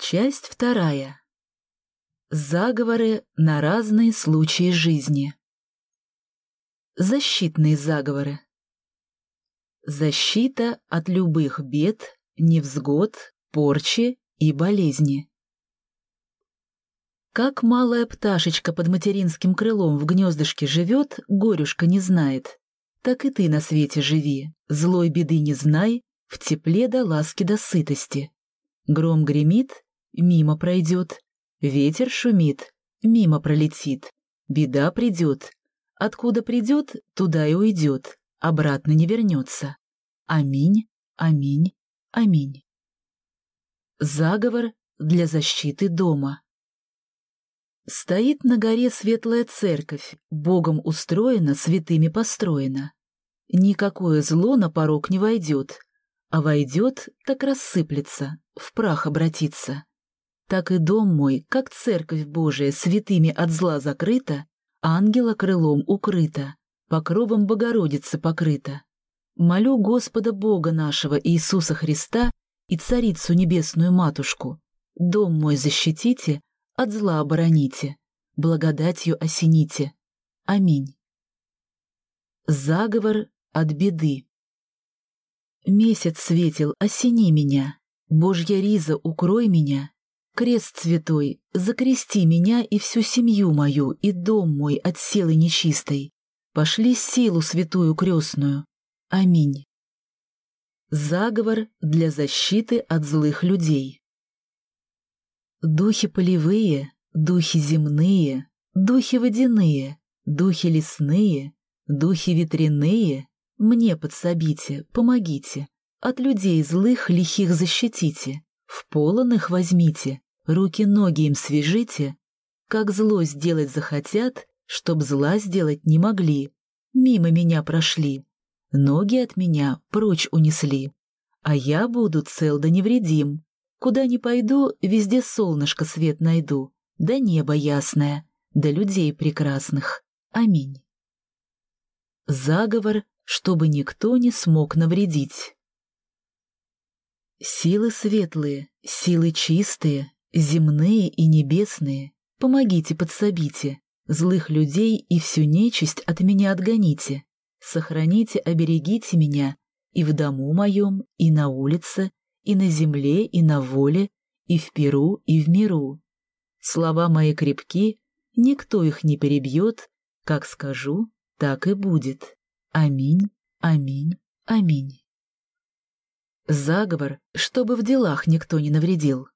Часть вторая. Заговоры на разные случаи жизни. Защитные заговоры. Защита от любых бед, невзгод, порчи и болезни. Как малая пташечка под материнским крылом в гнездышке живет, горюшка не знает. Так и ты на свете живи, злой беды не знай, в тепле до ласки до сытости. Гром гремит, мимо пройдет. Ветер шумит, мимо пролетит. Беда придет. Откуда придет, туда и уйдет. Обратно не вернется. Аминь, аминь, аминь. Заговор для защиты дома. Стоит на горе светлая церковь, Богом устроена, святыми построена. Никакое зло на порог не войдет, а войдет, так рассыплется, в прах обратится. Так и дом мой, как церковь Божия, святыми от зла закрыта, ангела крылом укрыта, покровом Богородицы покрыта. Молю Господа Бога нашего Иисуса Христа и Царицу Небесную Матушку, дом мой защитите, от зла обороните, благодатью осените. Аминь. Заговор от беды. Месяц светил, осени меня, Божья риза, укрой меня, Крест святой, закрести меня и всю семью мою, и дом мой от силы нечистой. Пошли силу святую крестную. Аминь. Заговор для защиты от злых людей. Духи полевые, духи земные, духи водяные, духи лесные, духи ветряные, мне подсобите, помогите, от людей злых лихих защитите, в полон их возьмите, Руки-ноги им свяжите, как зло сделать захотят, чтоб зла сделать не могли. Мимо меня прошли, ноги от меня прочь унесли. А я буду цел да невредим. Куда ни пойду, везде солнышко свет найду, да небо ясное, да людей прекрасных. Аминь. Заговор, чтобы никто не смог навредить. Силы светлые, силы чистые, Земные и небесные, помогите, подсобите, злых людей и всю нечисть от меня отгоните, сохраните, оберегите меня и в дому моем, и на улице, и на земле, и на воле, и в перу, и в миру. Слова мои крепки, никто их не перебьет, как скажу, так и будет. Аминь, аминь, аминь. Заговор, чтобы в делах никто не навредил.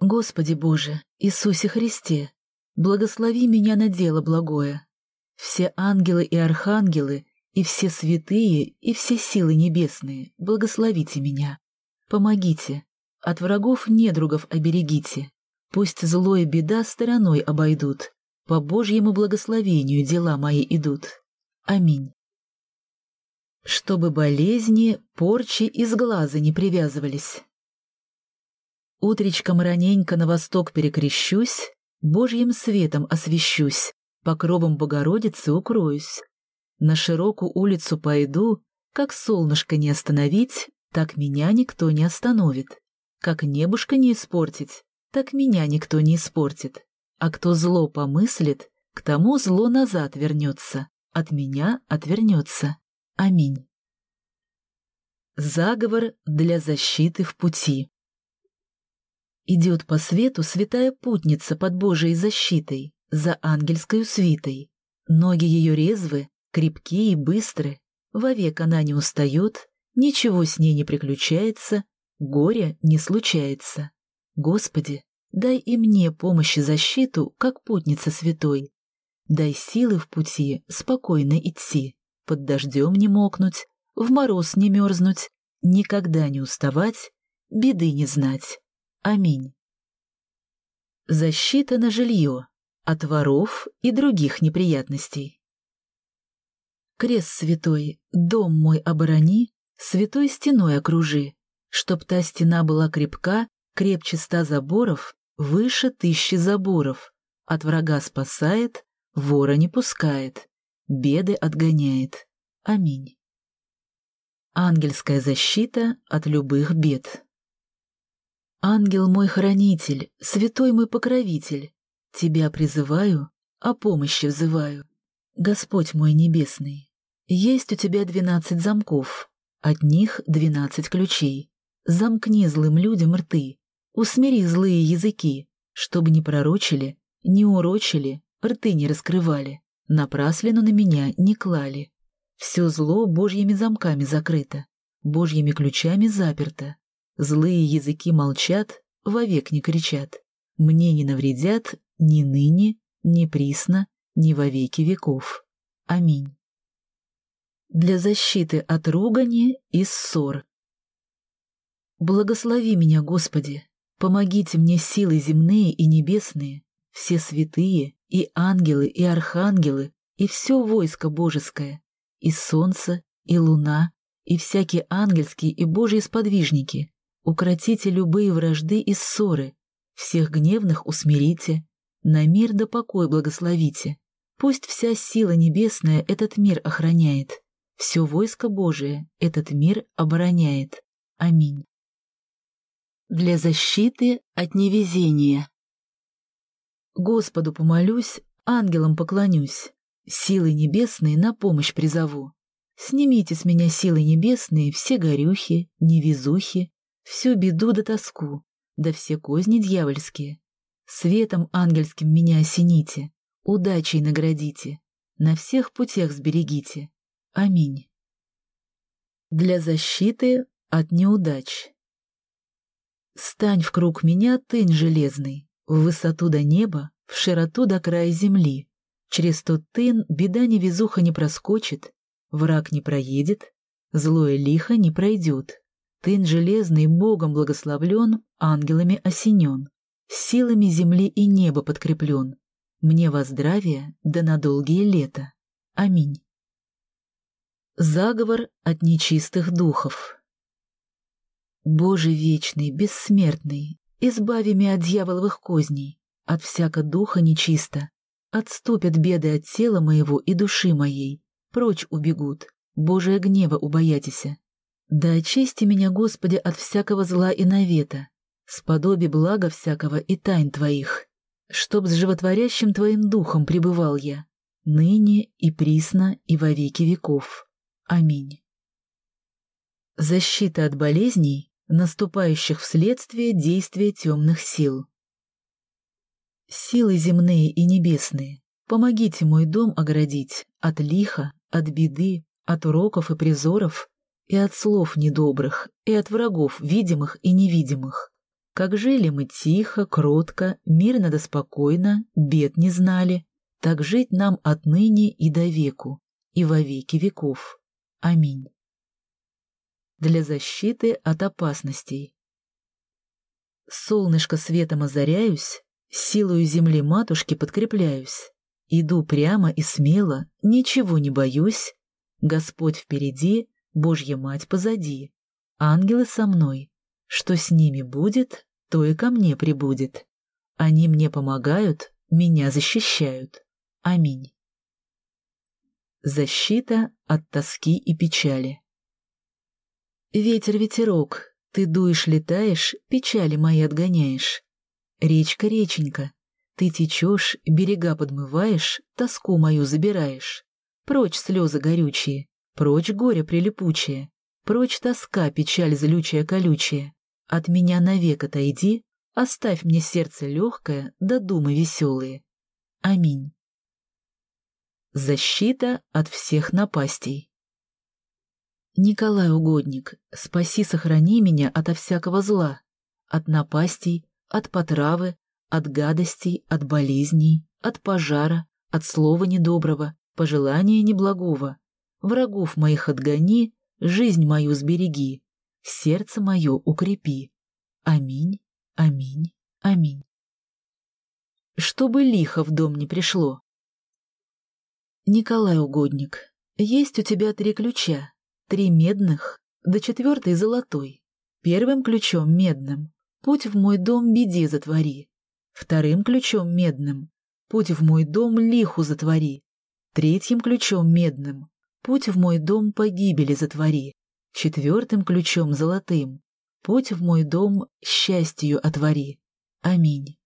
Господи Боже, Иисусе Христе, благослови меня на дело благое. Все ангелы и архангелы, и все святые, и все силы небесные, благословите меня. Помогите, от врагов недругов оберегите. Пусть зло и беда стороной обойдут, по Божьему благословению дела мои идут. Аминь. Чтобы болезни, порчи из глаза не привязывались. Утречком раненько на восток перекрещусь, Божьим светом освещусь, покровом Богородицы укроюсь. На широкую улицу пойду, как солнышко не остановить, так меня никто не остановит. Как небушка не испортить, так меня никто не испортит. А кто зло помыслит, к тому зло назад вернется, от меня отвернется. Аминь. Заговор для защиты в пути. Идет по свету святая путница под Божией защитой, за ангельской свитой. Ноги ее резвы, крепкие и быстры. Вовек она не устает, ничего с ней не приключается, горя не случается. Господи, дай и мне помощь и защиту, как путница святой. Дай силы в пути спокойно идти, под дождем не мокнуть, в мороз не мерзнуть, никогда не уставать, беды не знать. Аминь. Защита на жилье от воров и других неприятностей. Крест святой, дом мой оборони, святой стеной окружи, чтоб та стена была крепка, крепче ста заборов, выше тысячи заборов, от врага спасает, вора не пускает, беды отгоняет. Аминь. Ангельская защита от любых бед. Ангел мой хранитель, святой мой покровитель, Тебя призываю, о помощи взываю. Господь мой небесный, есть у Тебя двенадцать замков, от них двенадцать ключей. Замкни злым людям рты, усмири злые языки, чтобы не пророчили, не урочили, рты не раскрывали, напраслину на меня не клали. Все зло божьими замками закрыто, божьими ключами заперто. Злые языки молчат, вовек не кричат. Мне не навредят ни ныне, ни присно, ни во веки веков. Аминь. Для защиты от ругани и ссор. Благослови меня, Господи, помогите мне силы земные и небесные, все святые, и ангелы, и архангелы, и все войско божеское, и солнце, и луна, и всякие ангельские и божьи сподвижники. Укротите любые вражды и ссоры, всех гневных усмирите, на мир да покой благословите. Пусть вся сила небесная этот мир охраняет, все войско Божие этот мир обороняет. Аминь. Для защиты от невезения. Господу помолюсь, ангелам поклонюсь, силы небесные на помощь призову. Снимите с меня силы небесные все горюхи, невезухи, всю беду да тоску, да все козни дьявольские. Светом ангельским меня осените, удачей наградите, на всех путях сберегите. Аминь. Для защиты от неудач. Стань в круг меня, тынь железный, в высоту до неба, в широту до края земли. Через тот тын беда невезуха не проскочит, враг не проедет, злое лихо не пройдет. Тын железный Богом благословлен, ангелами осенен, силами земли и неба подкреплен. Мне во здравие да на долгие лета. Аминь. Заговор от нечистых духов. Боже вечный, бессмертный, избави меня от дьяволовых козней, от всяко духа нечисто. Отступят беды от тела моего и души моей, прочь убегут, Божия гнева убоятися. Да очисти меня, Господи, от всякого зла и навета, сподоби блага всякого и тайн Твоих, чтоб с животворящим Твоим духом пребывал я, ныне и присно и во веки веков. Аминь. Защита от болезней, наступающих вследствие действия темных сил. Силы земные и небесные, помогите мой дом оградить от лиха, от беды, от уроков и призоров, и от слов недобрых, и от врагов видимых и невидимых. Как жили мы тихо, кротко, мирно да спокойно, бед не знали, так жить нам отныне и до веку, и во веки веков. Аминь. Для защиты от опасностей. Солнышко светом озаряюсь, силою земли матушки подкрепляюсь. Иду прямо и смело, ничего не боюсь. Господь впереди, Божья Мать позади, ангелы со мной. Что с ними будет, то и ко мне прибудет. Они мне помогают, меня защищают. Аминь. Защита от тоски и печали. Ветер-ветерок, ты дуешь-летаешь, печали мои отгоняешь. Речка-реченька, ты течешь, берега подмываешь, тоску мою забираешь. Прочь слезы горючие, Прочь горе прилипучее, прочь тоска, печаль злючая колючая. От меня навек отойди, оставь мне сердце легкое да думы веселые. Аминь. Защита от всех напастей. Николай Угодник, спаси, сохрани меня ото всякого зла, от напастей, от потравы, от гадостей, от болезней, от пожара, от слова недоброго, пожелания неблагого, Врагов моих отгони, жизнь мою сбереги, сердце мое укрепи. Аминь, аминь, аминь. Чтобы лихо в дом не пришло. Николай Угодник, есть у тебя три ключа, три медных, да четвертый золотой. Первым ключом медным путь в мой дом беде затвори. Вторым ключом медным путь в мой дом лиху затвори. Третьим ключом медным Путь в мой дом погибели затвори, четвертым ключом золотым. Господь в мой дом счастью отвори. Аминь.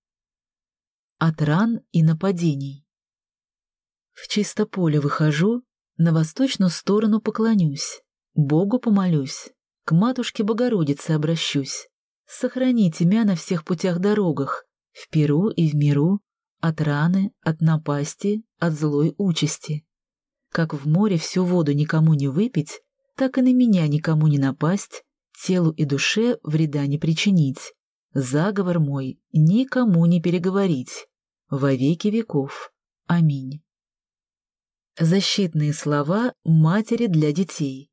От ран и нападений. В чисто поле выхожу, на восточную сторону поклонюсь, Богу помолюсь, к матушке Богородице обращусь. Сохраните меня на всех путях-дорогах, в Перу и в миру, от раны, от напасти, от злой участи. Как в море всю воду никому не выпить, так и на меня никому не напасть, телу и душе вреда не причинить. Заговор мой никому не переговорить. Во веки веков. Аминь. Защитные слова матери для детей.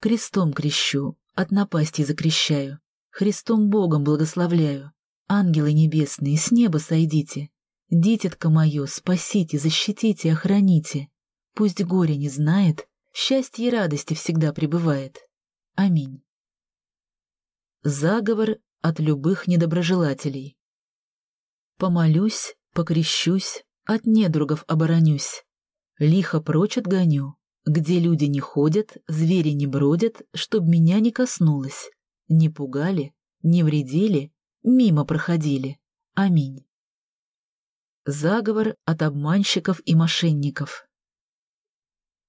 Крестом крещу, от напасти закрещаю, Христом Богом благословляю. Ангелы небесные, с неба сойдите. Дитятка мое, спасите, защитите, охраните. Пусть горе не знает, счастье и радости всегда пребывает. Аминь. Заговор от любых недоброжелателей. Помолюсь, покрещусь, от недругов оборонюсь. Лихо прочь отгоню, где люди не ходят, звери не бродят, чтоб меня не коснулось. Не пугали, не вредили, мимо проходили. Аминь. Заговор от обманщиков и мошенников.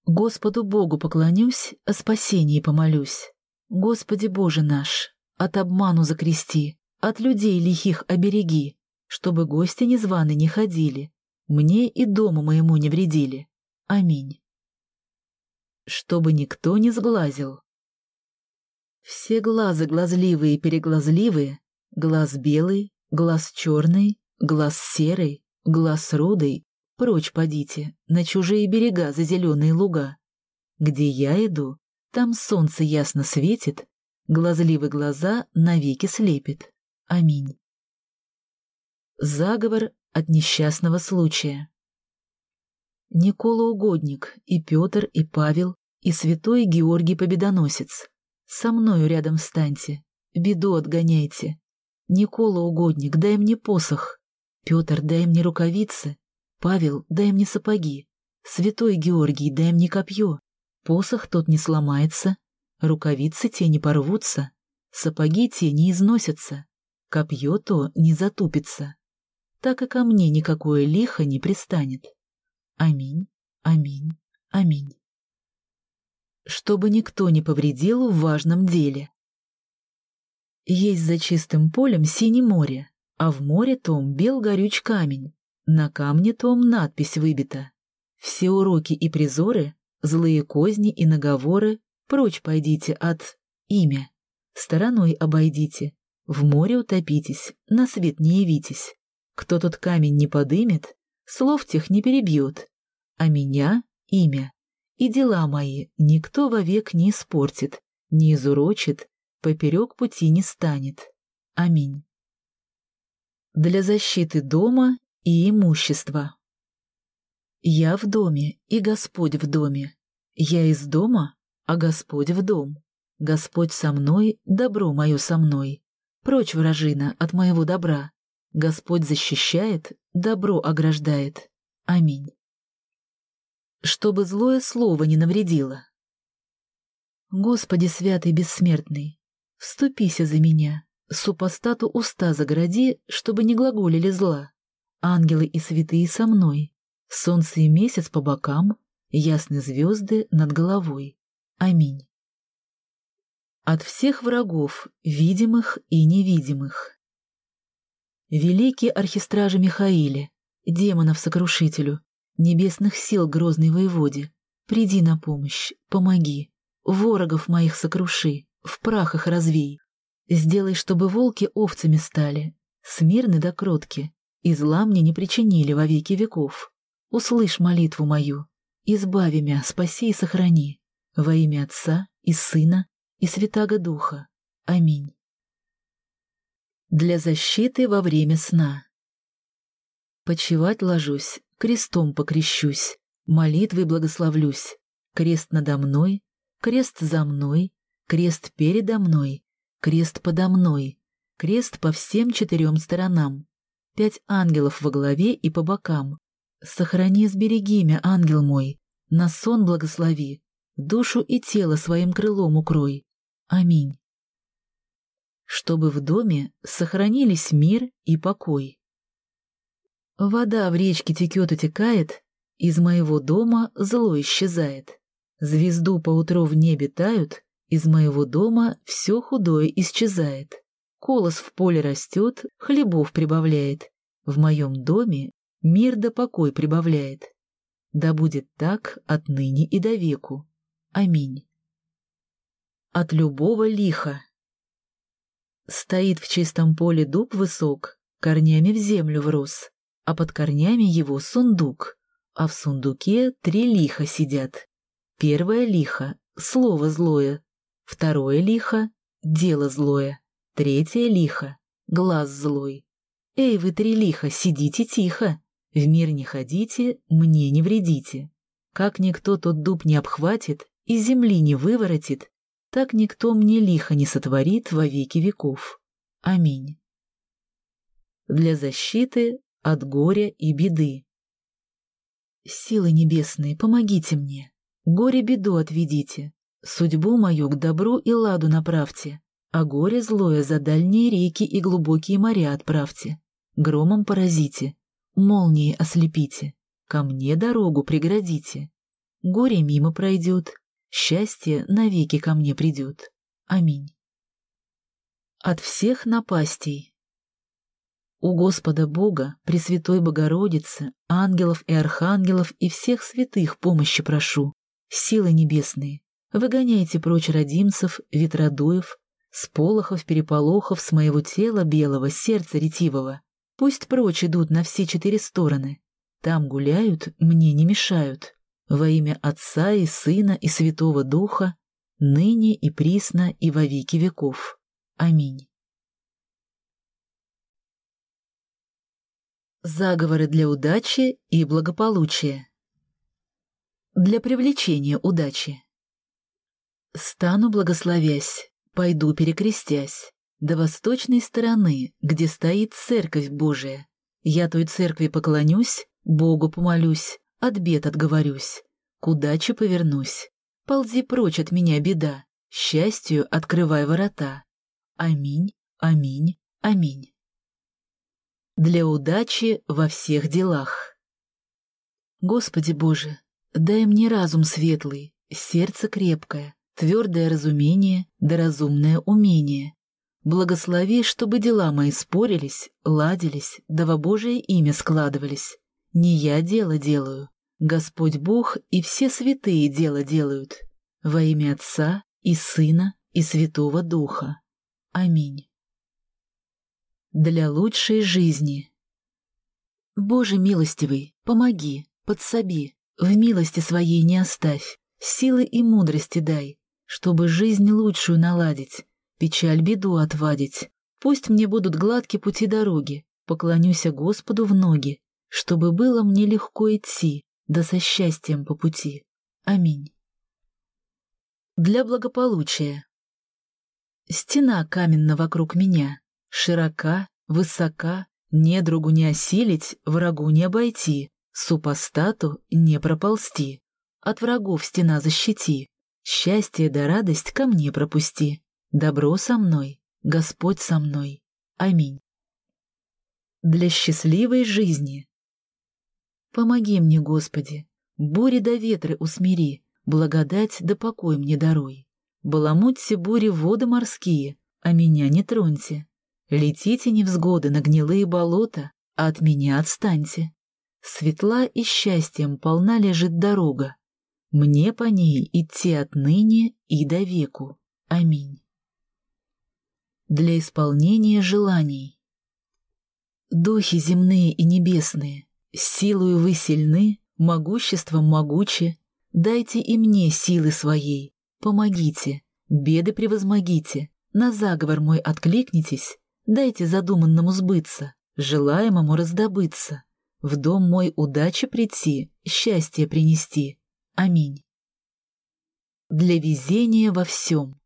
Господу Богу поклонюсь, о спасении помолюсь. Господи Боже наш, от обману закрести, от людей лихих обереги, чтобы гости незваны не ходили, мне и дому моему не вредили. Аминь. Чтобы никто не сглазил. Все глазы глазливые и переглазливые, глаз белый, глаз черный, глаз серый, глаз рудый, прочь подите, на чужие берега за зеленые луга. Где я иду, там солнце ясно светит, глазливые глаза навеки слепит. Аминь. Заговор от несчастного случая. Никола Угодник, и Петр, и Павел, и святой Георгий Победоносец. Со мною рядом встаньте, беду отгоняйте. Никола Угодник, дай мне посох. Петр, дай мне рукавицы. Павел, дай мне сапоги. Святой Георгий, дай мне копье. Посох тот не сломается, рукавицы те не порвутся, сапоги те не износятся, копье то не затупится. Так и ко мне никакое лихо не пристанет. Аминь, аминь, аминь. Чтобы никто не повредил в важном деле. Есть за чистым полем синее море, а в море том бел горюч камень, на камне том надпись выбита. Все уроки и призоры, злые козни и наговоры прочь пойдите от имя. Стороной обойдите, в море утопитесь, на свет не явитесь. Кто тут камень не подымет, слов тех не перебьет, а меня — имя. И дела мои никто вовек не испортит, не изурочит, поперек пути не станет. Аминь. Для защиты дома и имущества. Я в доме, и Господь в доме. Я из дома, а Господь в дом. Господь со мной, добро мое со мной. Прочь, вражина, от моего добра. Господь защищает, добро ограждает. Аминь. Чтобы злое слово не навредило. Господи святый бессмертный, вступися за меня, супостату уста загради, чтобы не глаголили зла. Ангелы и святые со мной, солнце и месяц по бокам, ясные звезды над головой. Аминь. От всех врагов, видимых и невидимых. Великий архистража Михаиле, демонов-сокрушителю, небесных сил грозный воеводе, приди на помощь, помоги, ворогов моих сокруши, в прахах развей. Сделай, чтобы волки овцами стали, смирны да кротки, и зла мне не причинили во веки веков. Услышь молитву мою, избави мя, спаси и сохрани, во имя Отца и Сына и Святаго Духа. Аминь для защиты во время сна. Почевать ложусь, крестом покрещусь, молитвой благословлюсь. Крест надо мной, крест за мной, крест передо мной, крест подо мной, крест по всем четырем сторонам. Пять ангелов во главе и по бокам. Сохрани, сбереги мя, ангел мой, на сон благослови, душу и тело своим крылом укрой. Аминь. чтобы в доме сохранились мир и покой. Вода в речке текет и текает, из моего дома зло исчезает. Звезду поутру в небе тают, из моего дома все худое исчезает. Колос в поле растет, хлебов прибавляет. В моем доме мир да покой прибавляет. Да будет так отныне и до веку. Аминь. От любого лиха. Стоит в чистом поле дуб высок, корнями в землю врос, а под корнями его сундук, а в сундуке три лиха сидят. Первое лихо — слово злое, второе лихо — дело злое, третье лихо — глаз злой. Эй, вы три лиха, сидите тихо, в мир не ходите, мне не вредите. Как никто тот дуб не обхватит и земли не выворотит, так никто мне лихо не сотворит во веки веков. Аминь. Для защиты от горя и беды. Силы небесные, помогите мне, горе-беду отведите, судьбу мою к добру и ладу направьте, а горе злое за дальние реки и глубокие моря отправьте, громом поразите, молнией ослепите, ко мне дорогу преградите. Горе мимо пройдет, Счастье навеки ко мне придет. Аминь. От всех напастей. У Господа Бога, Пресвятой Богородицы, ангелов и архангелов и всех святых помощи прошу, силы небесные, выгоняйте прочь родимцев, ветродуев, сполохов, переполохов с моего тела белого, сердца ретивого. Пусть прочь идут на все четыре стороны. Там гуляют, мне не мешают. Во имя Отца и Сына и Святого Духа, ныне и присно и во веки веков. Аминь. Заговоры для удачи и благополучия. Для привлечения удачи. Стану благословясь, пойду перекрестясь, до восточной стороны, где стоит Церковь Божия. Я той церкви поклонюсь, Богу помолюсь, от бед отговорюсь, к удаче повернусь. Ползи прочь от меня, беда, счастью открывай ворота. Аминь, аминь, аминь. Для удачи во всех делах. Господи Боже, дай мне разум светлый, сердце крепкое, твердое разумение да разумное умение. Благослови, чтобы дела мои спорились, ладились, да во Божие имя складывались. Не я дело делаю, Господь Бог и все святые дело делают. Во имя Отца и Сына и Святого Духа. Аминь. Для лучшей жизни. Боже милостивый, помоги, подсоби, в милости своей не оставь, силы и мудрости дай, чтобы жизнь лучшую наладить, печаль беду отвадить. Пусть мне будут гладкие пути дороги, поклонюся Господу в ноги, чтобы было мне легко идти, да со счастьем по пути. Аминь. Для благополучия. Стена каменна вокруг меня, широка, высока, недругу не осилить, врагу не обойти, супостату не проползти. От врагов стена защити, счастье да радость ко мне пропусти. Добро со мной, Господь со мной. Аминь. Для счастливой жизни. Помоги мне, Господи, бури да ветры усмири, благодать да покой мне даруй. Баламутьте бури воды морские, а меня не троньте. Летите невзгоды на гнилые болота, а от меня отстаньте. Светла и счастьем полна лежит дорога. Мне по ней идти отныне и до веку. Аминь. Для исполнения желаний. Духи земные и небесные, Силою вы сильны, могуществом могучи. Дайте и мне силы своей. Помогите, беды превозмогите. На заговор мой откликнитесь. Дайте задуманному сбыться, желаемому раздобыться. В дом мой удачи прийти, счастье принести. Аминь. Для везения во всем.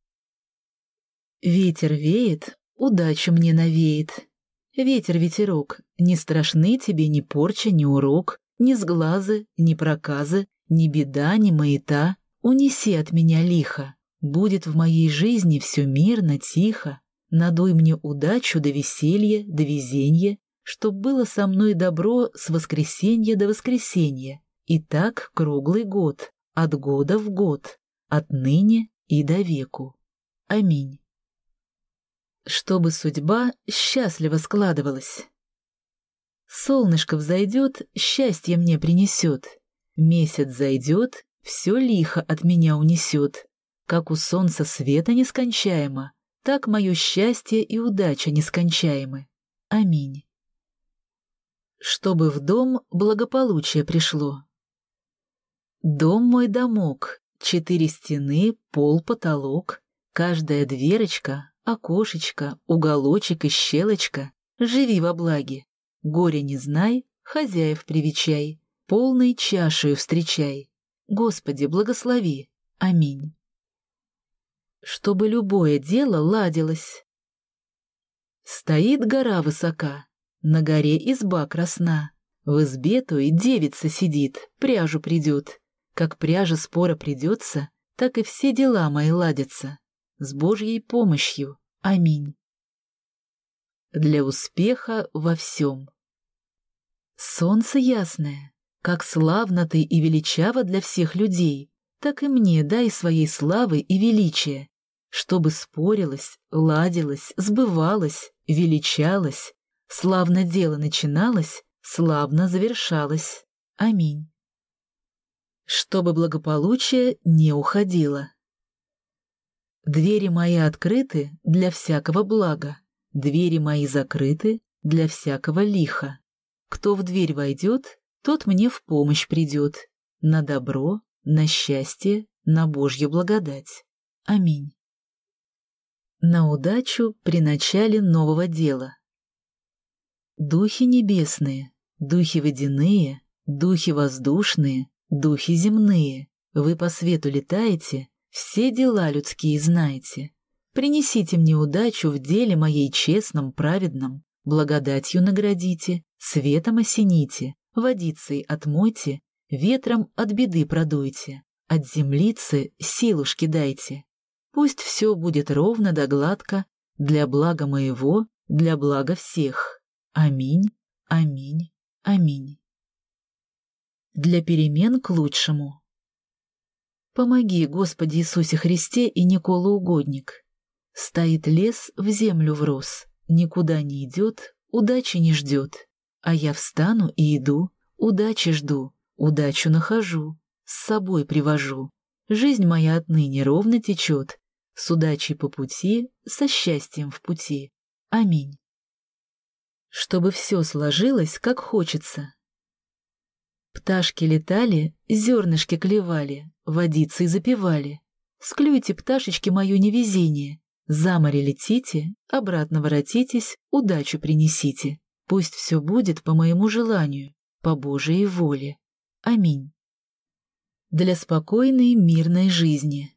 Ветер веет, удача мне навеет, Ветер-ветерок, не страшны тебе ни порча, ни урок, ни сглазы, ни проказы, ни беда, ни маята. Унеси от меня лихо. Будет в моей жизни все мирно, тихо. Надуй мне удачу до веселья, до везенья, чтоб было со мной добро с воскресенья до воскресенья, и так круглый год, от года в год, отныне и до веку. Аминь. Чтобы судьба счастливо складывалась. Солнышко взойдет, счастье мне принесет. Месяц зайдет, все лихо от меня унесет. Как у солнца света нескончаемо, так мое счастье и удача нескончаемы. Аминь. Чтобы в дом благополучие пришло. Дом мой домок, четыре стены, пол, потолок, каждая дверочка, окошечко, уголочек и щелочка. Живи во благе. Горе не знай, хозяев привечай, полной чашею встречай. Господи, благослови. Аминь. Чтобы любое дело ладилось. Стоит гора высока, на горе изба красна. В избе то и девица сидит, пряжу придет. Как пряжа спора придется, так и все дела мои ладятся. С Божьей помощью. Аминь. Для успеха во всем. Солнце ясное, как славно ты и величаво для всех людей, так и мне дай своей славы и величия, чтобы спорилось, ладилось, сбывалось, величалось, славно дело начиналось, славно завершалось. Аминь. Чтобы благополучие не уходило. Двери мои открыты для всякого блага, двери мои закрыты для всякого лиха. Кто в дверь войдет, тот мне в помощь придет. На добро, на счастье, на Божью благодать. Аминь. На удачу при начале нового дела. Духи небесные, духи водяные, духи воздушные, духи земные, вы по свету летаете, все дела людские знаете. Принесите мне удачу в деле моей честном, праведном, Благодатью наградите, светом осените, водицей отмойте, ветром от беды продуйте, от землицы силушки дайте. Пусть все будет ровно да гладко, для блага моего, для блага всех. Аминь, аминь, аминь. Для перемен к лучшему. Помоги, Господи Иисусе Христе и Никола Угодник. Стоит лес в землю врос, Никуда не идет, удачи не ждет. А я встану и иду, удачи жду, удачу нахожу, с собой привожу. Жизнь моя отныне ровно течет, с удачей по пути, со счастьем в пути. Аминь. Чтобы все сложилось, как хочется. Пташки летали, зернышки клевали, водицей запивали. Склюйте, пташечки, мое невезение, за море летите, обратно воротитесь, удачу принесите. Пусть все будет по моему желанию, по Божьей воле. Аминь. Для спокойной мирной жизни.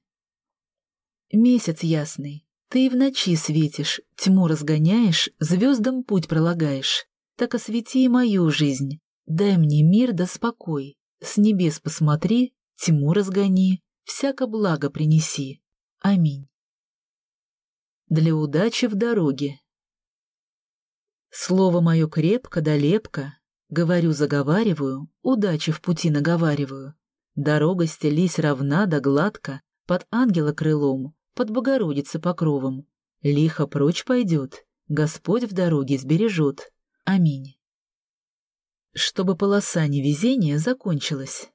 Месяц ясный, ты и в ночи светишь, тьму разгоняешь, звездам путь пролагаешь. Так освети и мою жизнь, дай мне мир да спокой. С небес посмотри, тьму разгони, всяко благо принеси. Аминь для удачи в дороге. Слово мое крепко да лепко, говорю-заговариваю, удачи в пути наговариваю. Дорога стелись равна да гладко, под ангела крылом, под Богородицы покровом. Лихо прочь пойдет, Господь в дороге сбережет. Аминь. Чтобы полоса невезения закончилась.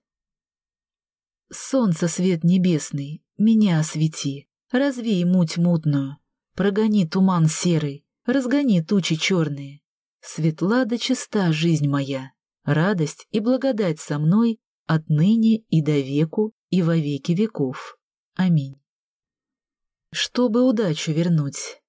Солнце свет небесный, меня освети, развей муть мутную, Прогони туман серый, разгони тучи черные. Светла да чиста жизнь моя, радость и благодать со мной отныне и до веку и во веки веков. Аминь. Чтобы удачу вернуть.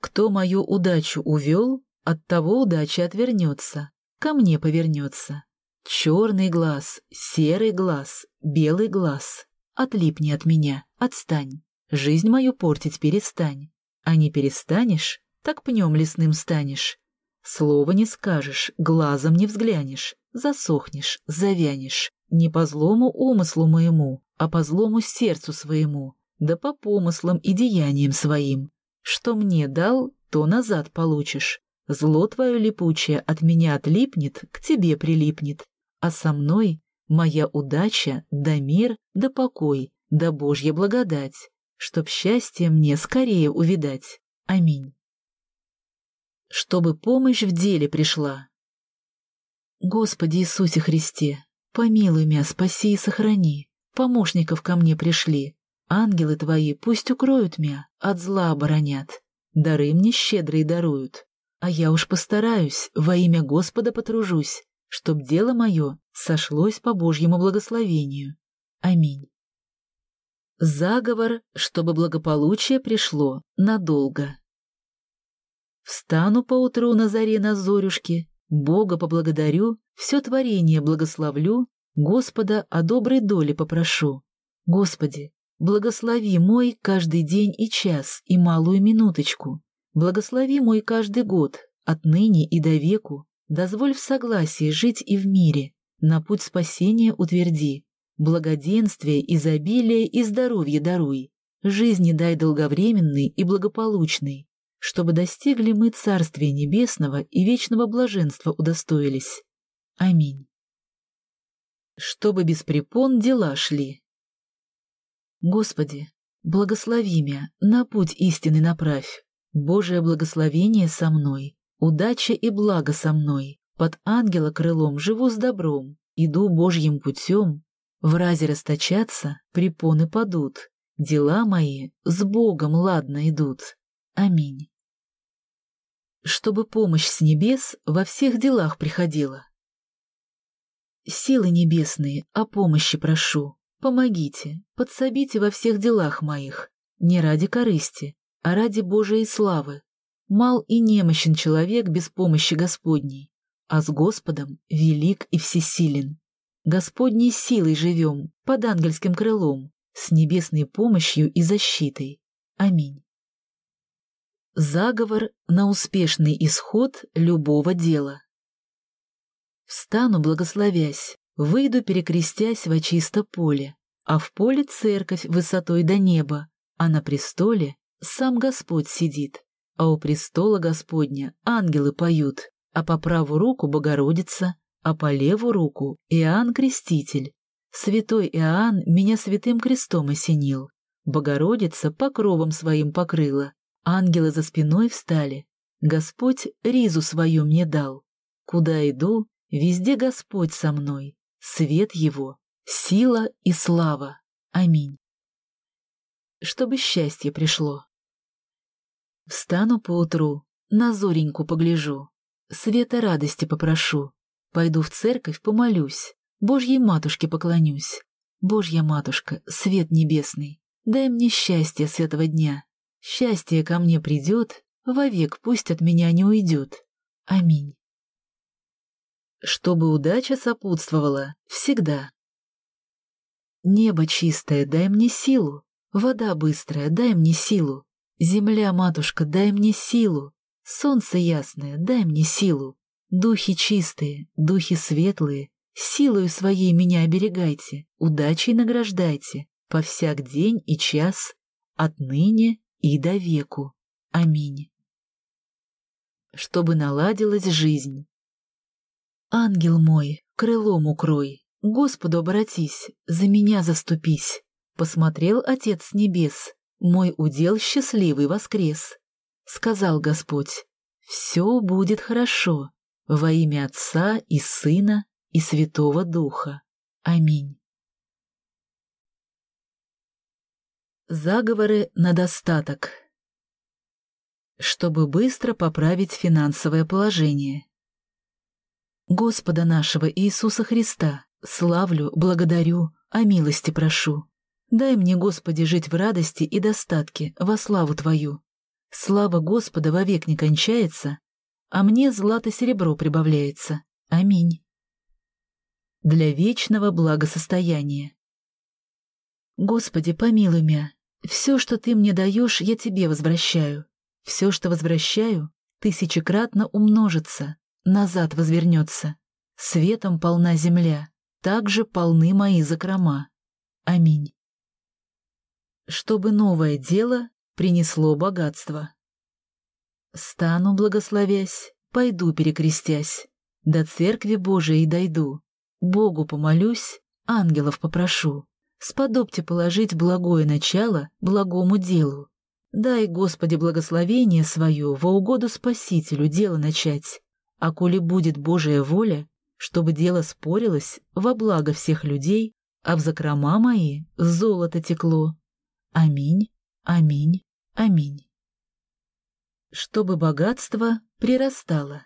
Кто мою удачу увел, от того удача отвернется, ко мне повернется. Черный глаз, серый глаз, белый глаз. Отлипни от меня, отстань. Жизнь мою портить перестань. А не перестанешь, так пнем лесным станешь. Слова не скажешь, глазом не взглянешь, засохнешь, завянешь. Не по злому умыслу моему, а по злому сердцу своему, да по помыслам и деяниям своим. Что мне дал, то назад получишь. Зло твое липучее от меня отлипнет, к тебе прилипнет. А со мной моя удача, да мир, да покой, да Божья благодать, чтоб счастье мне скорее увидать. Аминь. Чтобы помощь в деле пришла. Господи Иисусе Христе, помилуй меня, спаси и сохрани. Помощников ко мне пришли. Ангелы твои пусть укроют меня, от зла оборонят. Дары мне щедрые даруют. А я уж постараюсь, во имя Господа потружусь, чтоб дело мое сошлось по Божьему благословению. Аминь. Заговор, чтобы благополучие пришло надолго. Встану поутру на заре на зорюшке, Бога поблагодарю, все творение благословлю, Господа о доброй доле попрошу. Господи, благослови мой каждый день и час и малую минуточку. Благослови мой каждый год, отныне и до веку. Дозволь в согласии жить и в мире, на путь спасения утверди. Благоденствие, изобилие и здоровье даруй. Жизни дай долговременной и благополучной, чтобы достигли мы Царствия Небесного и вечного блаженства удостоились. Аминь. Чтобы без препон дела шли. Господи, благослови меня, на путь истины направь. Божие благословение со мной, удача и благо со мной. Под ангела крылом живу с добром, иду Божьим путем, в разе расточаться, препоны падут, дела мои с Богом ладно идут. Аминь. Чтобы помощь с небес во всех делах приходила. Силы небесные, о помощи прошу. Помогите, подсобите во всех делах моих, не ради корысти, а ради Божией славы. Мал и немощен человек без помощи Господней, а с Господом велик и всесилен. Господней силой живем, под ангельским крылом, с небесной помощью и защитой. Аминь. Заговор на успешный исход любого дела. Встану, благословясь, выйду, перекрестясь во чисто поле, а в поле церковь высотой до неба, а на престоле сам Господь сидит, а у престола Господня ангелы поют, а по правую руку Богородица, а по левую руку Иоанн Креститель. Святой Иоанн меня святым крестом осенил. Богородица покровом своим покрыла. Ангелы за спиной встали. Господь ризу свою мне дал. Куда иду, везде Господь со мной. Свет Его, сила и слава. Аминь. Чтобы счастье пришло. Встану поутру, на зореньку погляжу, света радости попрошу. Пойду в церковь, помолюсь, Божьей матушке поклонюсь. Божья матушка, свет небесный, дай мне счастье с этого дня. Счастье ко мне придет, вовек пусть от меня не уйдет. Аминь. Чтобы удача сопутствовала всегда. Небо чистое, дай мне силу, вода быстрая, дай мне силу, земля, матушка, дай мне силу, солнце ясное, дай мне силу, Духи чистые, духи светлые, силою своей меня оберегайте, удачей награждайте, по всяк день и час, отныне и до веку. Аминь. Чтобы наладилась жизнь. Ангел мой, крылом укрой, Господу обратись, за меня заступись. Посмотрел Отец с небес, мой удел счастливый воскрес. Сказал Господь, все будет хорошо, во имя Отца и Сына и Святого Духа. Аминь. Заговоры на достаток. Чтобы быстро поправить финансовое положение. Господа нашего Иисуса Христа, славлю, благодарю, о милости прошу. Дай мне, Господи, жить в радости и достатке во славу Твою. Слава Господа вовек не кончается, а мне злато-серебро прибавляется. Аминь. Для вечного благосостояния. Господи, помилуй меня. Все, что Ты мне даешь, я Тебе возвращаю. Все, что возвращаю, тысячекратно умножится, назад возвернется. Светом полна земля, также полны мои закрома. Аминь. Чтобы новое дело принесло богатство. Стану, благословясь, пойду перекрестясь, до церкви Божией дойду, Богу помолюсь, ангелов попрошу. Сподобьте положить благое начало благому делу. Дай, Господи, благословение свое во угоду Спасителю дело начать. А коли будет Божия воля, чтобы дело спорилось во благо всех людей, а в закрома мои золото текло. Аминь, аминь, аминь. Чтобы богатство прирастало.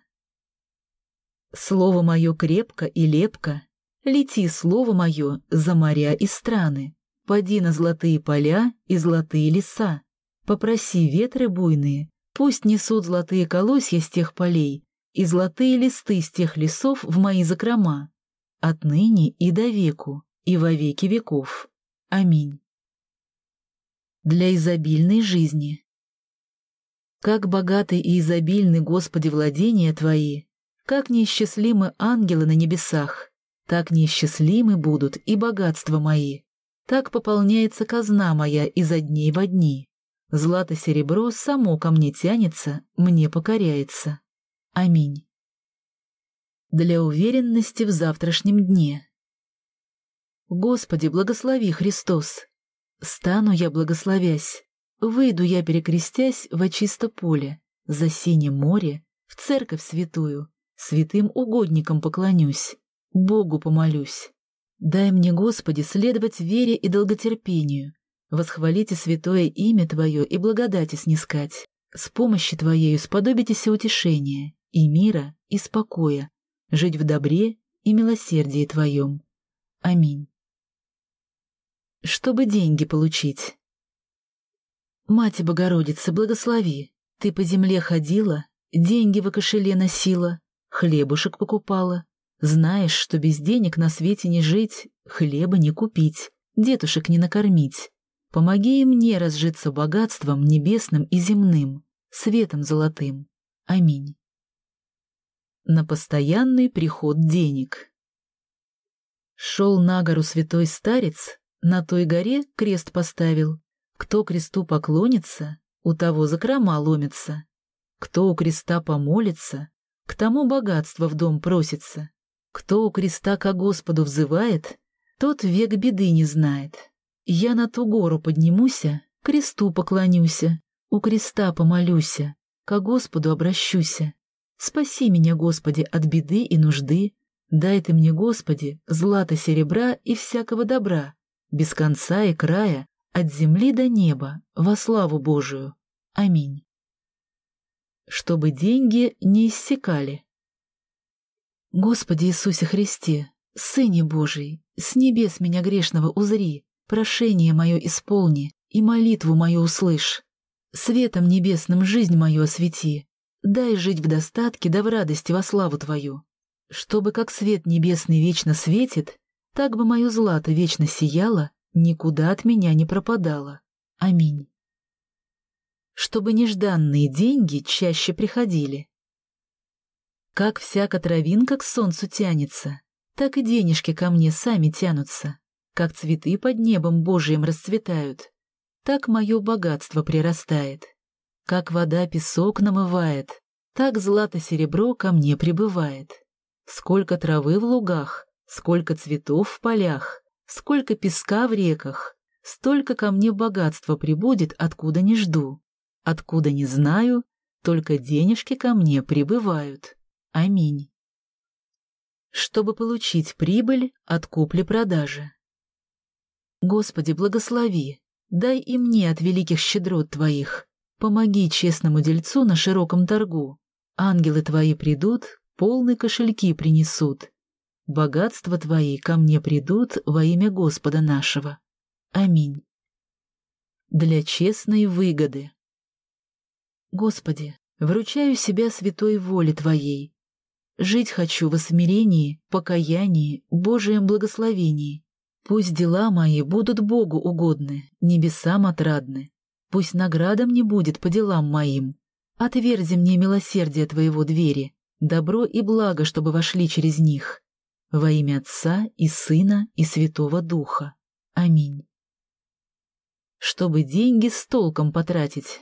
Слово мое крепко и лепко, лети, слово мое, за моря и страны, поди на золотые поля и золотые леса, попроси ветры буйные, пусть несут золотые колосья с тех полей и золотые листы с тех лесов в мои закрома, отныне и до веку, и во веки веков. Аминь. Для изобильной жизни. Как богаты и изобильны, Господи, владения Твои, как неисчислимы ангелы на небесах, так неисчислимы будут и богатства мои. Так пополняется казна моя изо дней во дни. Злато-серебро само ко мне тянется, мне покоряется. Аминь. Для уверенности в завтрашнем дне. Господи, благослови Христос. Стану я благословясь, выйду я перекрестясь во чисто поле, за синее море, в церковь святую, святым угодникам поклонюсь, Богу помолюсь. Дай мне, Господи, следовать вере и долготерпению, восхвалите святое имя Твое и благодати снискать. С помощи Твоею сподобитесь утешения, и мира, и спокоя, жить в добре и милосердии Твоем. Аминь. Чтобы деньги получить. Мать Богородица, благослови, Ты по земле ходила, деньги в кошеле носила, хлебушек покупала. Знаешь, что без денег на свете не жить, хлеба не купить, детушек не накормить. Помоги и мне разжиться богатством небесным и земным, светом золотым. Аминь на постоянный приход денег. Шел на гору святой старец, на той горе крест поставил. Кто кресту поклонится, у того закрома ломится. Кто у креста помолится, к тому богатство в дом просится. Кто у креста ко Господу взывает, тот век беды не знает. Я на ту гору поднимуся, кресту поклонюся, у креста помолюся, ко Господу обращуся. Спаси меня, Господи, от беды и нужды. Дай Ты мне, Господи, злато серебра и всякого добра, без конца и края, от земли до неба, во славу Божию. Аминь. Чтобы деньги не иссякали. Господи Иисусе Христе, Сыне Божий, с небес меня грешного узри, прошение мое исполни и молитву мою услышь. Светом небесным жизнь мою освети, Дай жить в достатке да в радости во славу Твою. Чтобы как свет небесный вечно светит, так бы мое злато вечно сияло, никуда от меня не пропадало. Аминь. Чтобы нежданные деньги чаще приходили. Как всяка травинка к солнцу тянется, так и денежки ко мне сами тянутся. Как цветы под небом Божиим расцветают, так мое богатство прирастает. Как вода песок намывает, так злато-серебро ко мне прибывает. Сколько травы в лугах, сколько цветов в полях, сколько песка в реках, столько ко мне богатства прибудет, откуда не жду. Откуда не знаю, только денежки ко мне прибывают. Аминь. Чтобы получить прибыль от купли-продажи. Господи, благослови, дай и мне от великих щедрот Твоих, Помоги честному дельцу на широком торгу. Ангелы твои придут, полные кошельки принесут. Богатства твои ко мне придут во имя Господа нашего. Аминь. Для честной выгоды. Господи, вручаю себя святой воле Твоей. Жить хочу в смирении, покаянии, Божием благословении. Пусть дела мои будут Богу угодны, небесам отрадны. Пусть наградом не будет по делам моим. Отверзи мне милосердие Твоего двери, добро и благо, чтобы вошли через них. Во имя Отца и Сына и Святого Духа. Аминь. Чтобы деньги с толком потратить.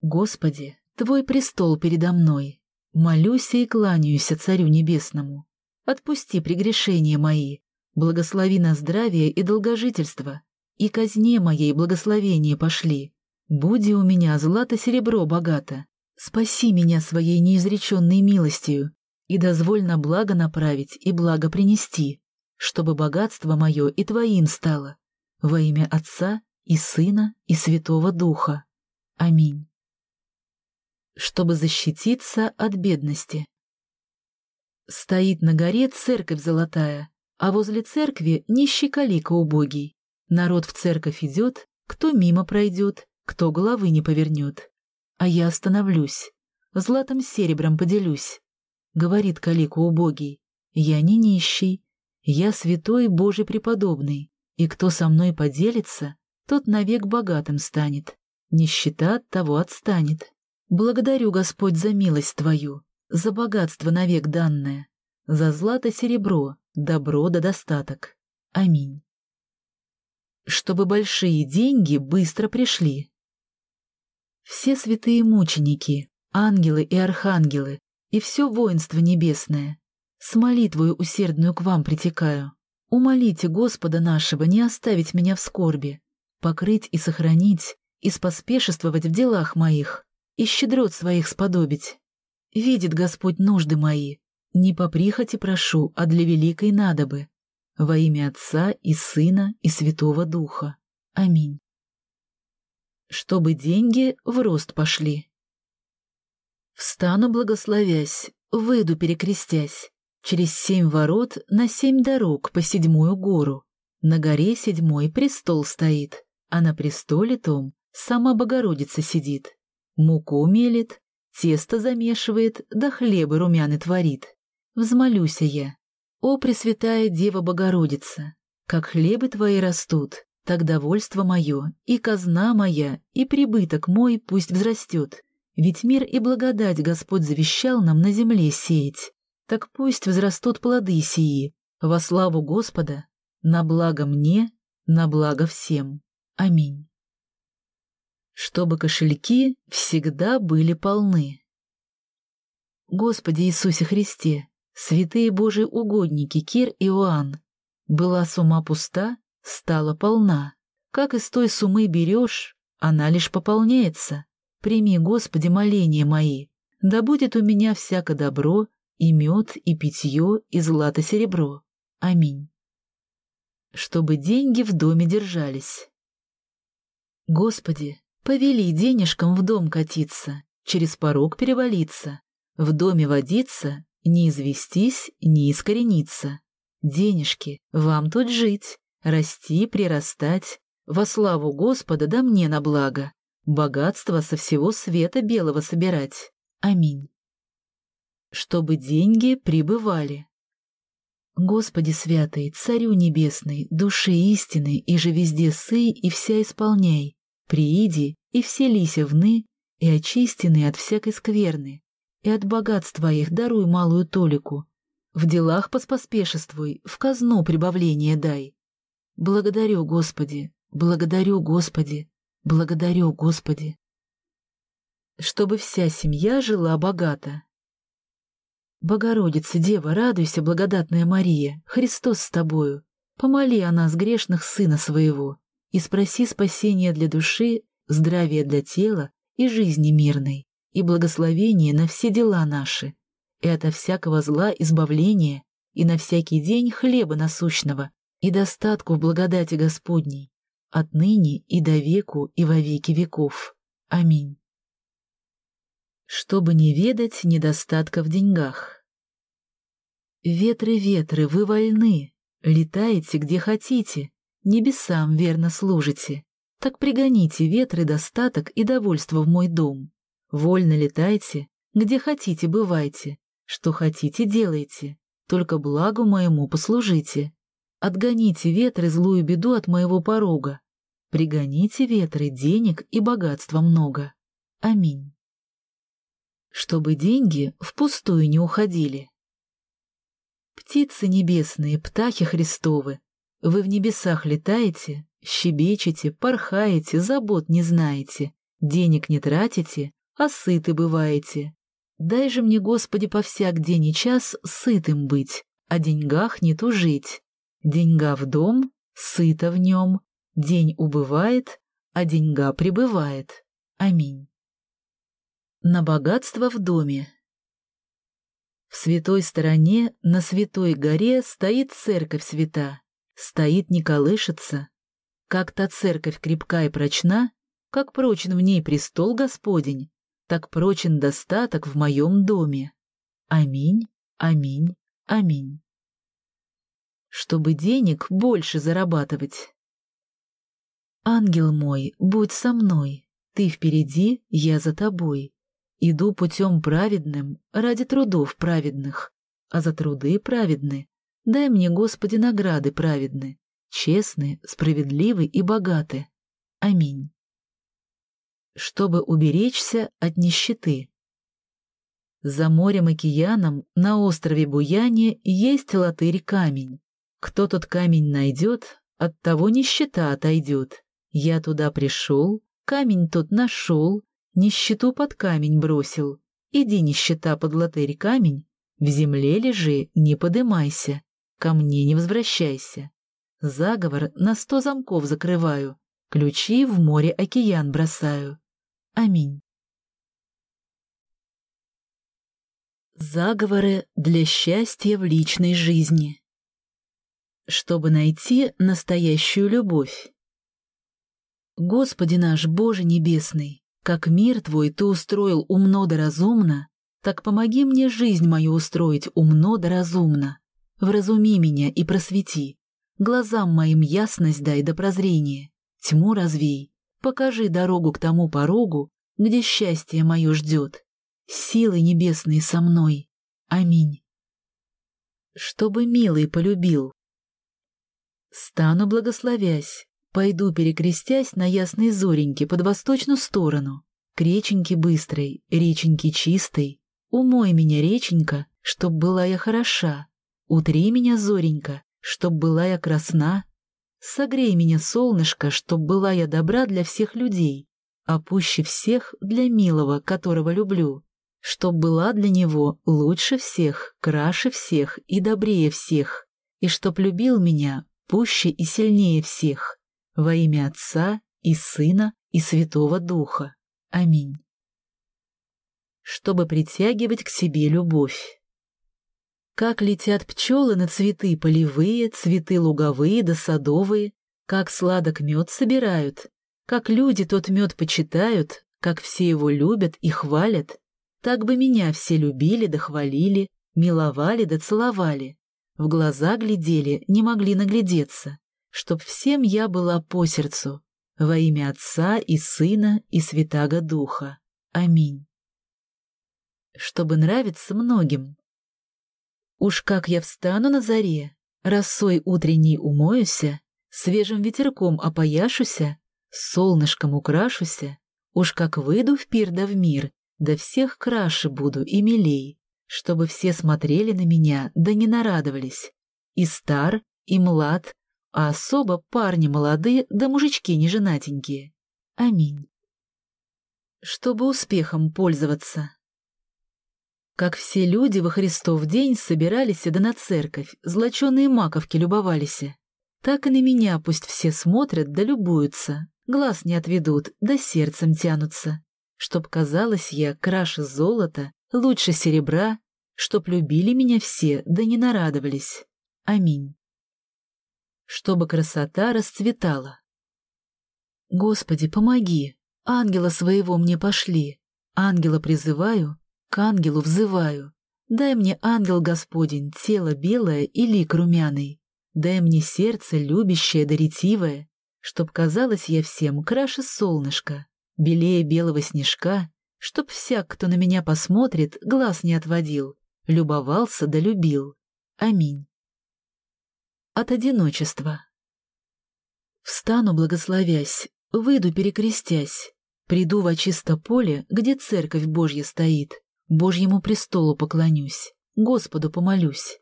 Господи, Твой престол передо мной. Молюсь и кланяюсь Царю Небесному. Отпусти прегрешения мои, благослови на здравие и долгожительство, и казне моей благословения пошли. Буди у меня злато-серебро богато. Спаси меня своей неизреченной милостью, и дозволь на благо направить и благо принести, чтобы богатство мое и твоим стало, во имя Отца и Сына и Святого Духа. Аминь. Чтобы защититься от бедности. Стоит на горе церковь золотая, а возле церкви нищий калика убогий. Народ в церковь идет, кто мимо пройдет, кто головы не повернет. А я остановлюсь, златом серебром поделюсь. Говорит калику убогий, я не нищий, я святой Божий преподобный, и кто со мной поделится, тот навек богатым станет, нищета от того отстанет. Благодарю, Господь, за милость Твою, за богатство навек данное, за злато-серебро, добро да достаток. Аминь. Чтобы большие деньги быстро пришли. Все святые мученики, ангелы и архангелы, и все воинство небесное, с молитвою усердную к вам притекаю. Умолите Господа нашего не оставить меня в скорби, покрыть и сохранить, и споспешествовать в делах моих, и щедрот своих сподобить. Видит Господь нужды мои, не по прихоти прошу, а для великой надобы. Во имя Отца и Сына и Святого Духа. Аминь. Чтобы деньги в рост пошли. Встану, благословясь, выйду, перекрестясь, через семь ворот на семь дорог по седьмую гору. На горе седьмой престол стоит, а на престоле том сама Богородица сидит. Муку мелит, тесто замешивает, да хлебы румяны творит. Взмолюся я. О, Пресвятая Дева Богородица, как хлебы твои растут, так довольство мое, и казна моя, и прибыток мой пусть взрастет. Ведь мир и благодать Господь завещал нам на земле сеять. Так пусть взрастут плоды сии, во славу Господа, на благо мне, на благо всем. Аминь чтобы кошельки всегда были полны. Господи Иисусе Христе, святые Божии угодники Кир и Иоанн, была сума пуста, стала полна. Как из той сумы берешь, она лишь пополняется. Прими, Господи, моления мои, да будет у меня всяко добро, и мед, и питье, и злато-серебро. Аминь. Чтобы деньги в доме держались. Господи, Повели денежкам в дом катиться, через порог перевалиться, в доме водиться, не известись, не искорениться. Денежки, вам тут жить, расти, прирастать, во славу Господа да мне на благо, богатство со всего света белого собирать. Аминь. Чтобы деньги прибывали. Господи святый, Царю Небесный, Души истины, и же везде сы и вся исполняй, прииди и вселися вны, и очистены от всякой скверны, и от богатств твоих даруй малую толику. В делах поспоспешествуй, в казну прибавление дай. Благодарю, Господи, благодарю, Господи, благодарю, Господи. Чтобы вся семья жила богато. Богородица, Дева, радуйся, благодатная Мария, Христос с тобою. Помоли о нас, грешных Сына Своего, и спроси спасения для души здравия для тела и жизни мирной, и благословения на все дела наши, и ото всякого зла избавления, и на всякий день хлеба насущного, и достатку в благодати Господней, отныне и до веку и во веки веков. Аминь. Чтобы не ведать недостатка в деньгах. Ветры, ветры, вы вольны, летаете где хотите, небесам верно служите. Так пригоните ветры достаток и довольство в мой дом. Вольно летайте, где хотите бывайте, что хотите делайте, только благу моему послужите. Отгоните ветры злую беду от моего порога. Пригоните ветры денег и богатства много. Аминь. Чтобы деньги впустую не уходили. Птицы небесные, птахи Христовы, вы в небесах летаете, Щебечете, порхаете, забот не знаете, денег не тратите, а сыты бываете. Дай же мне, Господи, по всяк день и час сытым быть, о деньгах не тужить. Деньга в дом, сыто в нем, день убывает, а деньга прибывает. Аминь. На богатство в доме. В святой стороне, на святой горе, стоит церковь свята. Стоит, не колышется. Как та церковь крепка и прочна, как прочен в ней престол Господень, так прочен достаток в моем доме. Аминь, аминь, аминь. Чтобы денег больше зарабатывать. Ангел мой, будь со мной, ты впереди, я за тобой. Иду путем праведным ради трудов праведных, а за труды праведны. Дай мне, Господи, награды праведны, честны, справедливы и богаты. Аминь. Чтобы уберечься от нищеты. За морем-океаном на острове Буяне есть латырь-камень. Кто тот камень найдет, от того нищета отойдет. Я туда пришел, камень тот нашел, нищету под камень бросил. Иди, нищета, под латырь камень, в земле лежи, не подымайся, ко мне не возвращайся. Заговор на сто замков закрываю, ключи в море океан бросаю. Аминь. Заговоры для счастья в личной жизни. Чтобы найти настоящую любовь. Господи наш Боже Небесный, как мир Твой Ты устроил умно да разумно, так помоги мне жизнь мою устроить умно да разумно. Вразуми меня и просвети, глазам моим ясность дай да прозрение, тьму развей, покажи дорогу к тому порогу, где счастье мое ждет. Силы небесные со мной. Аминь. Чтобы милый полюбил. Стану благословясь, Пойду, перекрестясь на ясной зореньке под восточную сторону, к реченьке быстрой, реченьке чистой. Умой меня, реченька, чтоб была я хороша. Утри меня, зоренька, чтоб была я красна. Согрей меня, солнышко, чтоб была я добра для всех людей, а пуще всех для милого, которого люблю, чтоб была для него лучше всех, краше всех и добрее всех, и чтоб любил меня пуще и сильнее всех. Во имя Отца и Сына и Святого Духа. Аминь. Чтобы притягивать к себе любовь. Как летят пчелы на цветы полевые, цветы луговые да садовые, как сладок мед собирают, как люди тот мед почитают, как все его любят и хвалят, так бы меня все любили да хвалили, миловали да целовали, в глаза глядели, не могли наглядеться чтоб всем я была по сердцу, во имя Отца и Сына и Святаго Духа. Аминь. Чтобы нравиться многим. Уж как я встану на заре, росой утренней умоюся, свежим ветерком опояшуся, солнышком украшуся, уж как выйду в пир да в мир, да всех краше буду и милей, чтобы все смотрели на меня да не нарадовались, и стар, и млад, а особо парни молодые да мужички неженатенькие. Аминь. Чтобы успехом пользоваться. Как все люди во Христов день собирались да на церковь, злоченые маковки любовались, так и на меня пусть все смотрят да любуются, глаз не отведут да сердцем тянутся, чтоб казалось я краше золота, лучше серебра, чтоб любили меня все да не нарадовались. Аминь чтобы красота расцветала. Господи, помоги, ангела своего мне пошли, ангела призываю, к ангелу взываю. Дай мне, ангел Господень, тело белое и лик румяный. Дай мне сердце любящее да ретивое, чтоб казалось я всем краше солнышка, белее белого снежка, чтоб всяк, кто на меня посмотрит, глаз не отводил, любовался да любил. Аминь от одиночества. Встану, благословясь, выйду, перекрестясь, приду во чисто поле, где церковь Божья стоит, Божьему престолу поклонюсь, Господу помолюсь.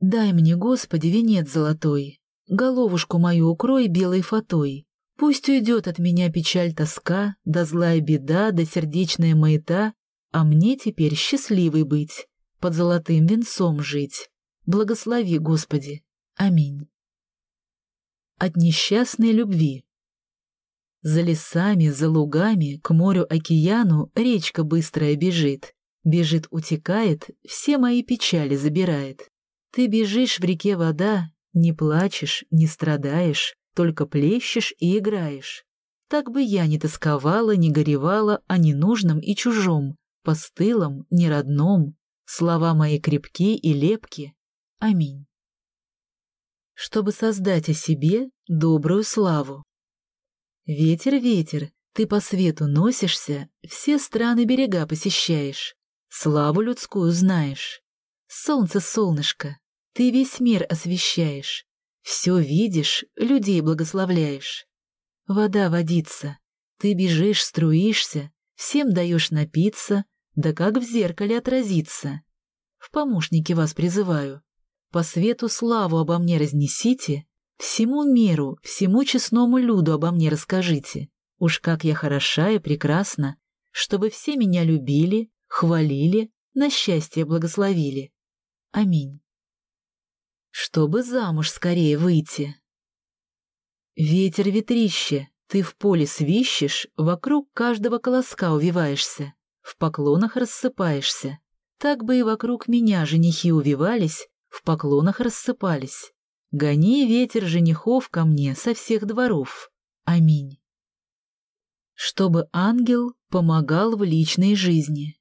Дай мне, Господи, венец золотой, головушку мою укрой белой фатой, Пусть уйдет от меня печаль тоска, да злая беда, да сердечная маята, а мне теперь счастливой быть, под золотым венцом жить. Благослови, Господи. Аминь. От несчастной любви. За лесами, за лугами, к морю-океану речка быстрая бежит. Бежит, утекает, все мои печали забирает. Ты бежишь в реке вода, не плачешь, не страдаешь, только плещешь и играешь. Так бы я не тосковала, не горевала о ненужном и чужом, постылом, неродном. Слова мои крепки и лепки. Аминь. Чтобы создать о себе добрую славу. Ветер, ветер, ты по свету носишься, все страны берега посещаешь, славу людскую знаешь. Солнце, солнышко, ты весь мир освещаешь, все видишь, людей благословляешь. Вода водится, ты бежишь, струишься, всем даешь напиться, да как в зеркале отразиться. В помощники вас призываю. По свету славу обо мне разнесите, всему миру, всему честному люду обо мне расскажите. Уж как я хороша и прекрасна, чтобы все меня любили, хвалили, на счастье благословили. Аминь чтобы замуж скорее выйти. Ветер-ветрище, ты в поле свищешь, вокруг каждого колоска увиваешься, в поклонах рассыпаешься. Так бы и вокруг меня женихи увивались, в поклонах рассыпались. Гони ветер женихов ко мне со всех дворов. Аминь. Чтобы ангел помогал в личной жизни.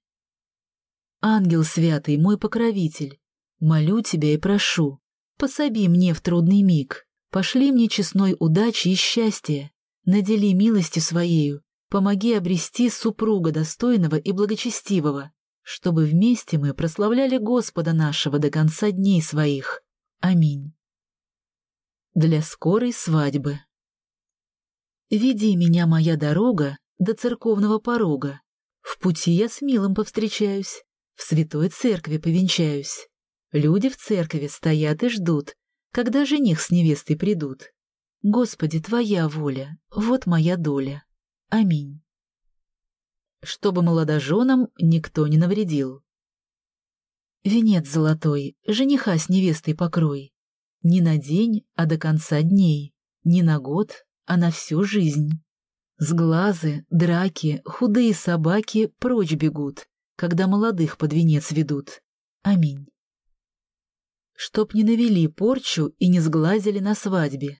Ангел святый, мой покровитель, молю тебя и прошу, Пособи мне в трудный миг, пошли мне честной удачи и счастья, надели милостью своею, помоги обрести супруга достойного и благочестивого, чтобы вместе мы прославляли Господа нашего до конца дней своих. Аминь. Для скорой свадьбы. Веди меня, моя дорога, до церковного порога. В пути я с милым повстречаюсь, в святой церкви повенчаюсь. Люди в церкви стоят и ждут, когда жених с невестой придут. Господи, Твоя воля, вот моя доля. Аминь. Чтобы молодоженам никто не навредил. Венец золотой, жениха с невестой покрой. Не на день, а до конца дней. Не на год, а на всю жизнь. С глазы, драки, худые собаки прочь бегут, когда молодых под венец ведут. Аминь чтоб не навели порчу и не сглазили на свадьбе.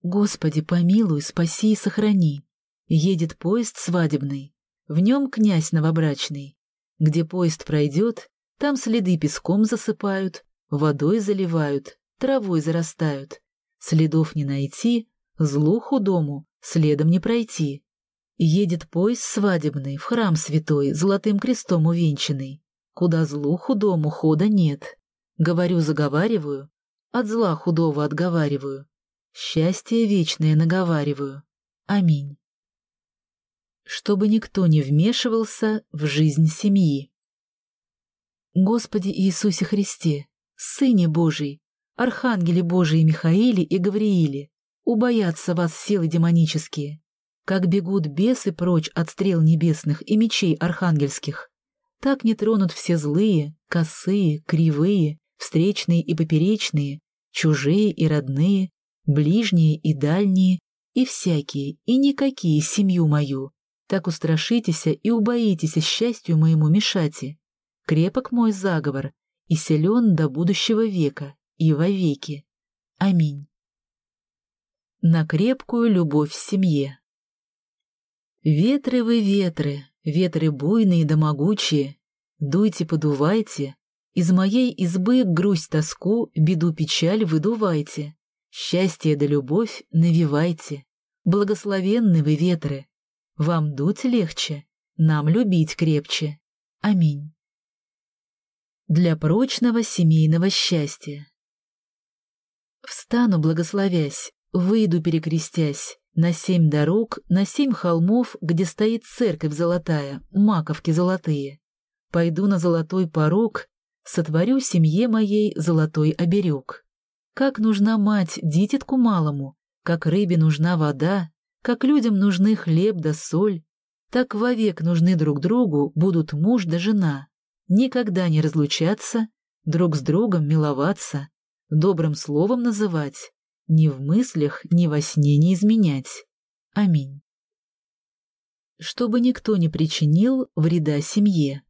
Господи, помилуй, спаси и сохрани. Едет поезд свадебный, в нем князь новобрачный. Где поезд пройдет, там следы песком засыпают, водой заливают, травой зарастают. Следов не найти, злу худому следом не пройти. Едет поезд свадебный в храм святой, золотым крестом увенчанный, куда злу худому хода нет. Говорю-заговариваю, от зла худого отговариваю, счастье вечное наговариваю. Аминь. Чтобы никто не вмешивался в жизнь семьи. Господи Иисусе Христе, Сыне Божий, Архангеле Божии Михаиле и Гаврииле, убоятся вас силы демонические, как бегут бесы прочь от стрел небесных и мечей архангельских, так не тронут все злые, косые, кривые, встречные и поперечные, чужие и родные, ближние и дальние, и всякие, и никакие семью мою. Так устрашитеся и убоитесь счастью моему мешати. Крепок мой заговор, и силен до будущего века, и вовеки. Аминь. На крепкую любовь в семье. Ветры вы ветры, ветры буйные да могучие, дуйте, подувайте, из моей избы грусть тоску, беду печаль выдувайте. Счастье да любовь навивайте. Благословенны вы ветры. Вам дуть легче, нам любить крепче. Аминь. Для прочного семейного счастья. Встану, благословясь, выйду, перекрестясь, на семь дорог, на семь холмов, где стоит церковь золотая, маковки золотые. Пойду на золотой порог, сотворю семье моей золотой оберег. Как нужна мать дитятку малому, Как рыбе нужна вода, как людям нужны хлеб да соль, так вовек нужны друг другу будут муж да жена, никогда не разлучаться, друг с другом миловаться, добрым словом называть, ни в мыслях, ни во сне не изменять. Аминь. Чтобы никто не причинил вреда семье.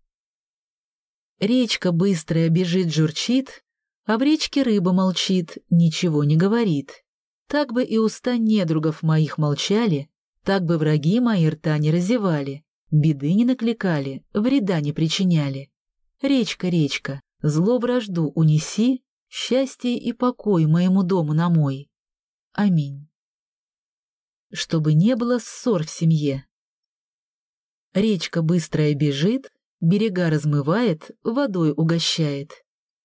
Речка быстрая бежит-журчит, а в речке рыба молчит, ничего не говорит. Так бы и уста недругов моих молчали, так бы враги мои рта не разевали, беды не накликали, вреда не причиняли. Речка, речка, зло вражду унеси, счастье и покой моему дому на мой. Аминь. Чтобы не было ссор в семье. Речка быстрая бежит, берега размывает, водой угощает.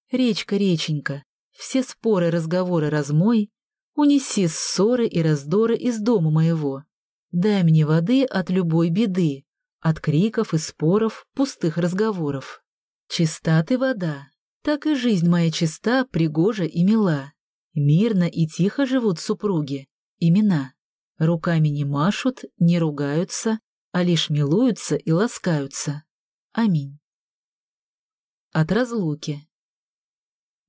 Речка, реченька, все споры, разговоры размой, унеси ссоры и раздоры из дома моего. Дай мне воды от любой беды, от криков и споров, пустых разговоров. Чиста ты вода, так и жизнь моя чиста, пригожа и мила. Мирно и тихо живут супруги, имена. Руками не машут, не ругаются, а лишь милуются и ласкаются. Аминь. От разлуки.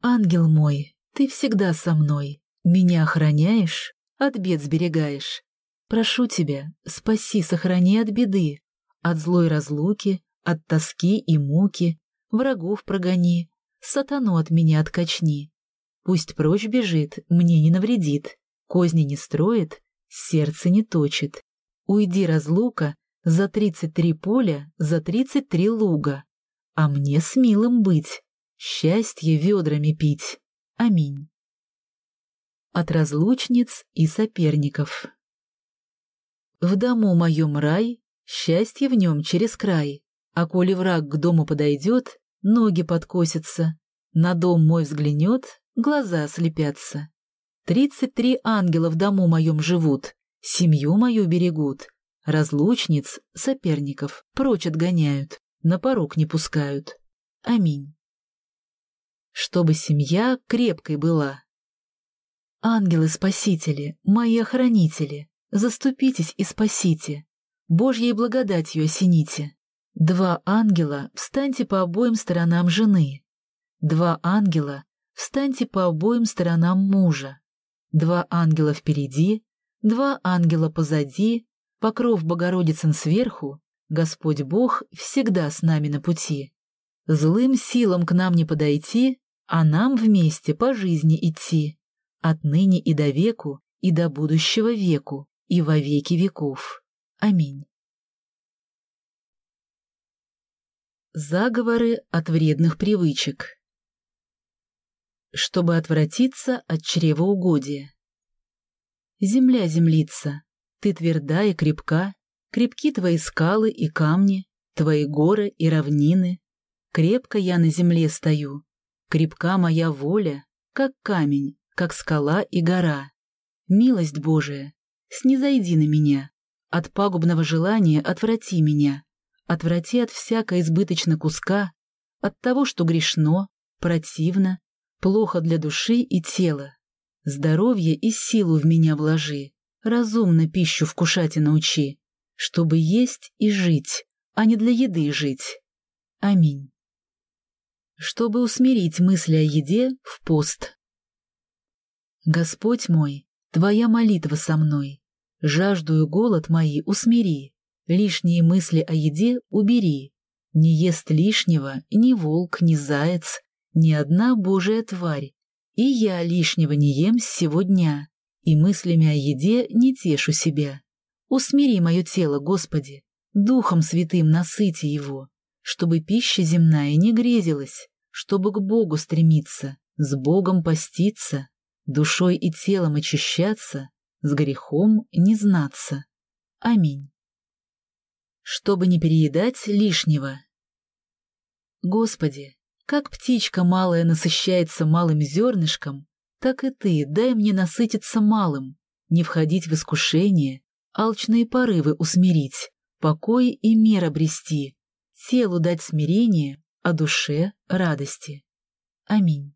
Ангел мой, ты всегда со мной, меня охраняешь, от бед сберегаешь. Прошу тебя, спаси, сохрани от беды, от злой разлуки, от тоски и муки, врагов прогони, сатану от меня откачни. Пусть прочь бежит, мне не навредит, козни не строит, сердце не точит. Уйди, разлука, за тридцать три поля, за тридцать три луга. А мне с милым быть, счастье ведрами пить. Аминь. От разлучниц и соперников. В дому моем рай, счастье в нем через край. А коли враг к дому подойдет, ноги подкосятся, на дом мой взглянет, глаза слепятся. Тридцать три ангела в дому моем живут, семью мою берегут, разлучниц, соперников прочь отгоняют, на порог не пускают. Аминь. Чтобы семья крепкой была. Ангелы-спасители, мои охранители, заступитесь и спасите, Божьей благодатью осените. Два ангела, встаньте по обоим сторонам жены. Два ангела, встаньте по обоим сторонам мужа. Два ангела впереди, два ангела позади, покров Богородицын сверху, Господь Бог всегда с нами на пути. Злым силам к нам не подойти, а нам вместе по жизни идти, отныне и до веку, и до будущего веку, и во веки веков. Аминь. Заговоры от вредных привычек. Чтобы отвратиться от чревоугодия. Земля землица, ты тверда и крепка, крепки твои скалы и камни, твои горы и равнины. Крепко я на земле стою, крепка моя воля, как камень, как скала и гора. Милость Божия, снизойди на меня, от пагубного желания отврати меня, Отврати от всякой избыточно куска, от того, что грешно, противно, плохо для души и тела. Здоровье и силу в меня вложи, разумно пищу вкушать и научи, чтобы есть и жить, а не для еды жить. Аминь. Чтобы усмирить мысли о еде в пост. Господь мой, Твоя молитва со мной, жажду и голод мои усмири. Лишние мысли о еде убери. Не ест лишнего ни волк, ни заяц, ни одна божья тварь. И я лишнего не ем с сего дня, и мыслями о еде не тешу себя. Усмири мое тело, Господи, Духом Святым насыти его, чтобы пища земная не грезилась, чтобы к Богу стремиться, с Богом поститься, душой и телом очищаться, с грехом не знаться. Аминь чтобы не переедать лишнего. Господи, как птичка малая насыщается малым зернышком, так и Ты дай мне насытиться малым, не входить в искушение, алчные порывы усмирить, покой и мир обрести, телу дать смирение, а душе — радости. Аминь.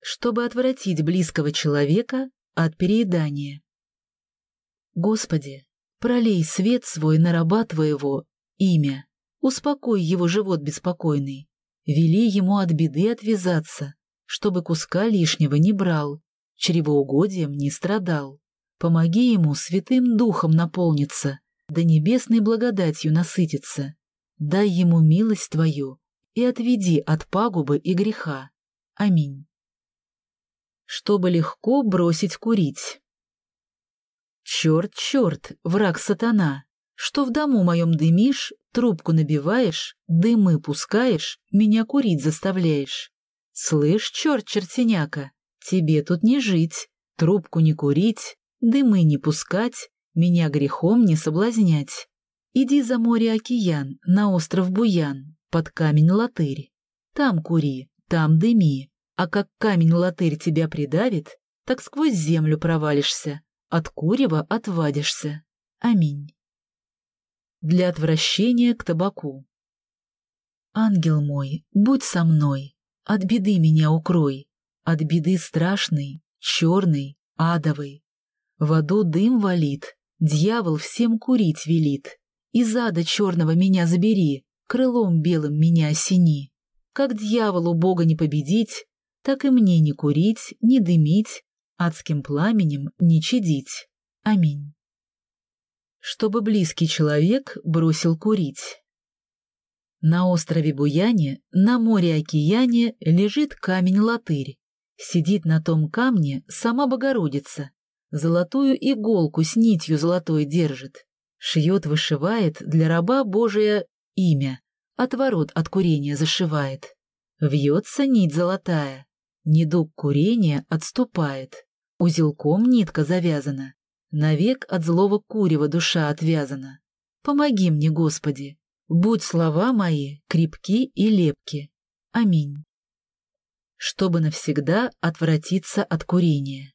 Чтобы отвратить близкого человека от переедания. Господи, пролей свет свой на раба Твоего, имя, успокой его живот беспокойный, вели ему от беды отвязаться, чтобы куска лишнего не брал, чревоугодием не страдал. Помоги ему святым духом наполниться, да небесной благодатью насытиться. Дай ему милость Твою и отведи от пагубы и греха. Аминь. Чтобы легко бросить курить. Черт, черт, враг сатана, что в дому моем дымишь, трубку набиваешь, дымы пускаешь, меня курить заставляешь. Слышь, черт чертеняка, тебе тут не жить, трубку не курить, дымы не пускать, меня грехом не соблазнять. Иди за море-океан, на остров Буян, под камень-латырь. Там кури, там дыми, а как камень-латырь тебя придавит, так сквозь землю провалишься, от курева отвадишься. Аминь. Для отвращения к табаку. Ангел мой, будь со мной, от беды меня укрой, от беды страшной, черной, адовой. В аду дым валит, дьявол всем курить велит. Из ада черного меня забери, крылом белым меня осени. Как дьяволу Бога не победить, так и мне не курить, не дымить, адским пламенем не чадить. Аминь. Чтобы близкий человек бросил курить. На острове Буяне, на море-океане лежит камень-латырь. Сидит на том камне сама Богородица. Золотую иголку с нитью золотой держит. Шьет, вышивает для раба Божия имя, отворот от курения зашивает. Вьется нить золотая, недуг курения отступает. Узелком нитка завязана, навек от злого курева душа отвязана. Помоги мне, Господи, будь слова мои крепки и лепки. Аминь. Чтобы навсегда отвратиться от курения.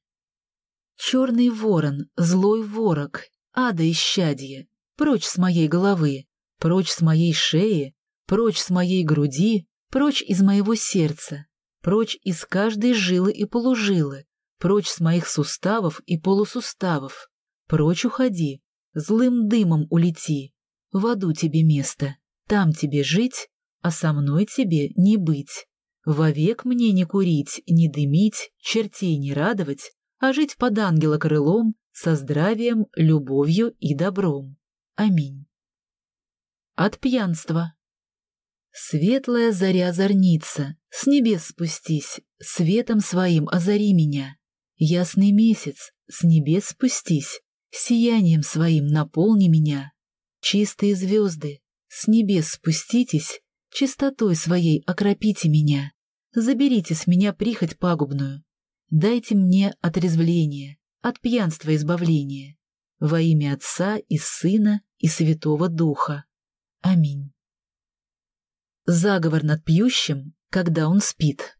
Черный ворон, злой ворог, ада исчадье, прочь с моей головы, прочь с моей шеи, прочь с моей груди, прочь из моего сердца, прочь из каждой жилы и полужилы, прочь с моих суставов и полусуставов, прочь уходи, злым дымом улети, в аду тебе место, там тебе жить, а со мной тебе не быть. Вовек мне не курить, не дымить, чертей не радовать, а жить под ангела крылом, со здравием, любовью и добром. Аминь. От пьянства. Светлая заря зорница, с небес спустись, светом своим озари меня. Ясный месяц, с небес спустись, сиянием своим наполни меня. Чистые звезды, с небес спуститесь, чистотой своей окропите меня. Заберите с меня прихоть пагубную. Дайте мне отрезвление, от пьянства избавление. Во имя Отца и Сына и Святого Духа. Аминь. Заговор над пьющим, когда он спит.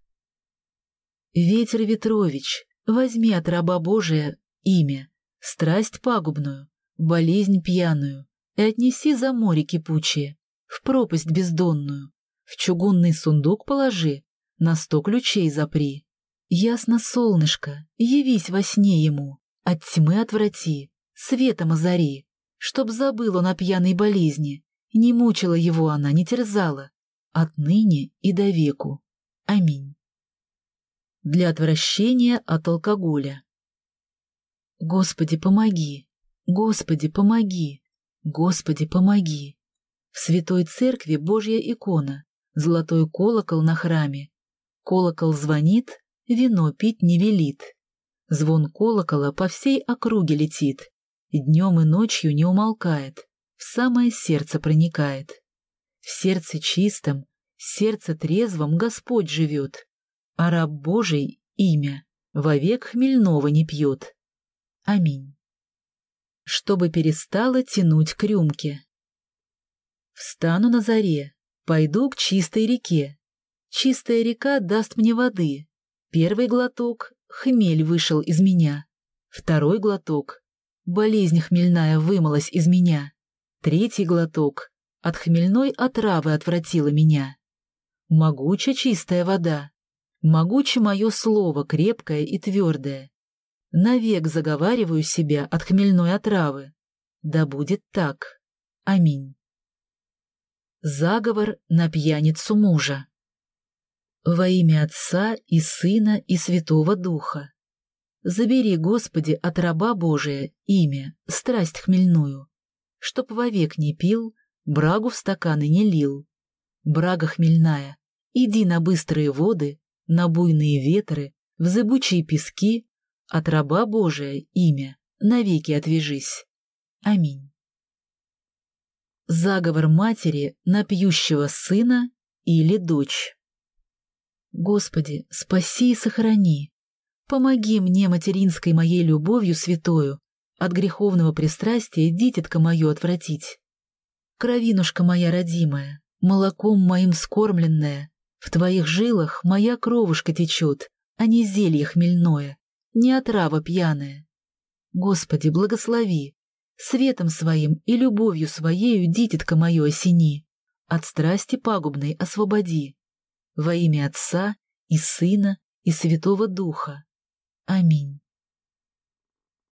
Ветер Ветрович, возьми от раба Божия имя, страсть пагубную, болезнь пьяную, и отнеси за море кипучее, в пропасть бездонную, в чугунный сундук положи, на сто ключей запри. Ясно солнышко, явись во сне ему, от тьмы отврати, светом озари, чтоб забыл он о пьяной болезни, не мучила его она, не терзала, отныне и до веку. Аминь. Для отвращения от алкоголя. Господи, помоги! Господи, помоги! Господи, помоги! В святой церкви Божья икона, золотой колокол на храме. Колокол звонит, вино пить не велит. Звон колокола по всей округе летит, днем и ночью не умолкает, в самое сердце проникает. В сердце чистом, сердце трезвом Господь живет, а раб Божий имя вовек хмельного не пьет. Аминь. Чтобы перестала тянуть к рюмке. Встану на заре, пойду к чистой реке. Чистая река даст мне воды. Первый глоток — хмель вышел из меня. Второй глоток — болезнь хмельная вымылась из меня. Третий глоток — от хмельной отравы отвратила меня. Могуча чистая вода, могуче мое слово крепкое и твердое. Навек заговариваю себя от хмельной отравы. Да будет так. Аминь. Заговор на пьяницу мужа. Во имя Отца и Сына и Святого Духа. Забери, Господи, от раба Божия имя, страсть хмельную, чтоб вовек не пил, брагу в стаканы не лил. Брага хмельная, иди на быстрые воды, на буйные ветры, в зыбучие пески, от раба Божия имя, навеки отвяжись. Аминь. Заговор матери на пьющего сына или дочь. Господи, спаси и сохрани. Помоги мне материнской моей любовью святою от греховного пристрастия дитятка мою отвратить. Кровинушка моя родимая, молоком моим скормленная, в твоих жилах моя кровушка течет, а не зелье хмельное, не отрава пьяная. Господи, благослови, светом своим и любовью своею дитятка мое осени, от страсти пагубной освободи. Во имя Отца и Сына и Святого Духа. Аминь.